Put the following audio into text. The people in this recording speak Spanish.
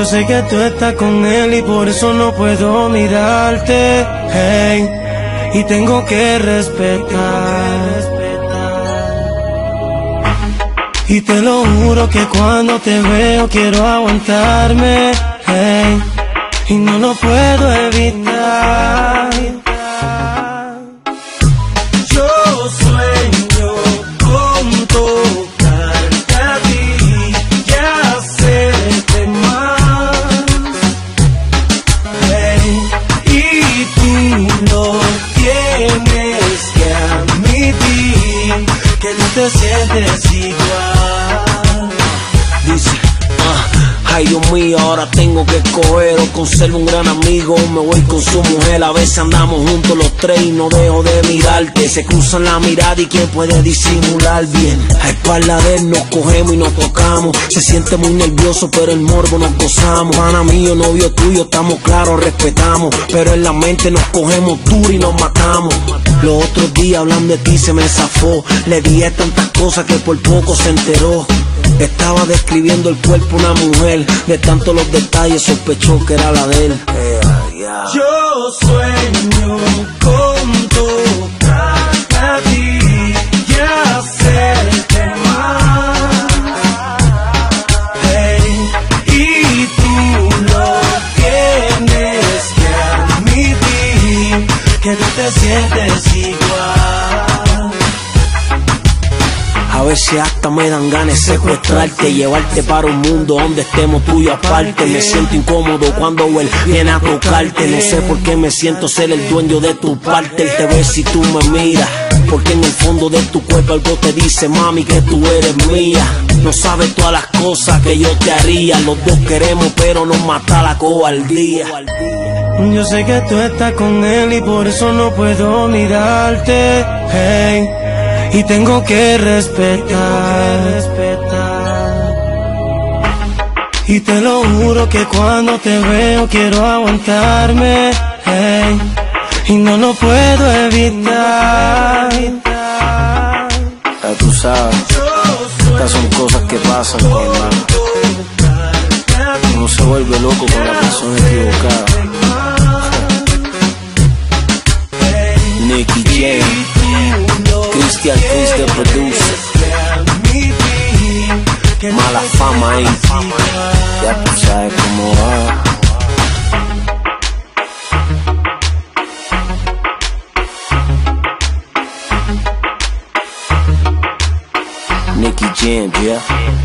Yo sé que tú estás con él y por eso no puedo mirarte. Hey, y tengo que respetar. Y te lo juro que cuando te veo quiero aguantarme. Hey, y no lo puedo evitar. Yo sueño con tocarte a ti y hacerte más. Y tú lo tienes que admitir que no te sientes ay Dios mío, ahora tengo que escoger o conservo un gran amigo me voy con su mujer. A veces andamos juntos los tres y no dejo de mirarte. Se cruzan la mirada y quién puede disimular bien. A espalda de él nos cogemos y nos tocamos. Se siente muy nervioso, pero el morbo nos gozamos. Pana mío, novio tuyo, estamos claros, respetamos. Pero en la mente nos cogemos duro y nos matamos. Los otros días hablando de ti se me zafó. Le dije tantas cosas que por poco se enteró. Estaba describiendo el cuerpo una mujer, de tanto los detalles sospechó que era la de él. Yo sueño veces hasta me dan ganas de secuestrarte, llevarte para un mundo donde estemos tú y yo aparte. Me siento incómodo cuando él viene a tocarte. No sé por qué me siento ser el dueño de tu parte. Él te ve si tú me miras. Porque en el fondo de tu cuerpo algo te dice, mami, que tú eres mía. No sabes todas las cosas que yo te haría. Los dos queremos, pero nos mata la cobardía. Yo sé que tú estás con él y por eso no puedo mirarte. Hey, y tengo que respetar. Y te lo juro que cuando te veo quiero aguantarme. Y no lo puedo evitar. Ya tú estas son cosas que pasan cuando uno se vuelve loco con la persona equivocada. Nicky producer, mala fama ahí. Ya tú sabes cómo va. Nicky Jam, yeah.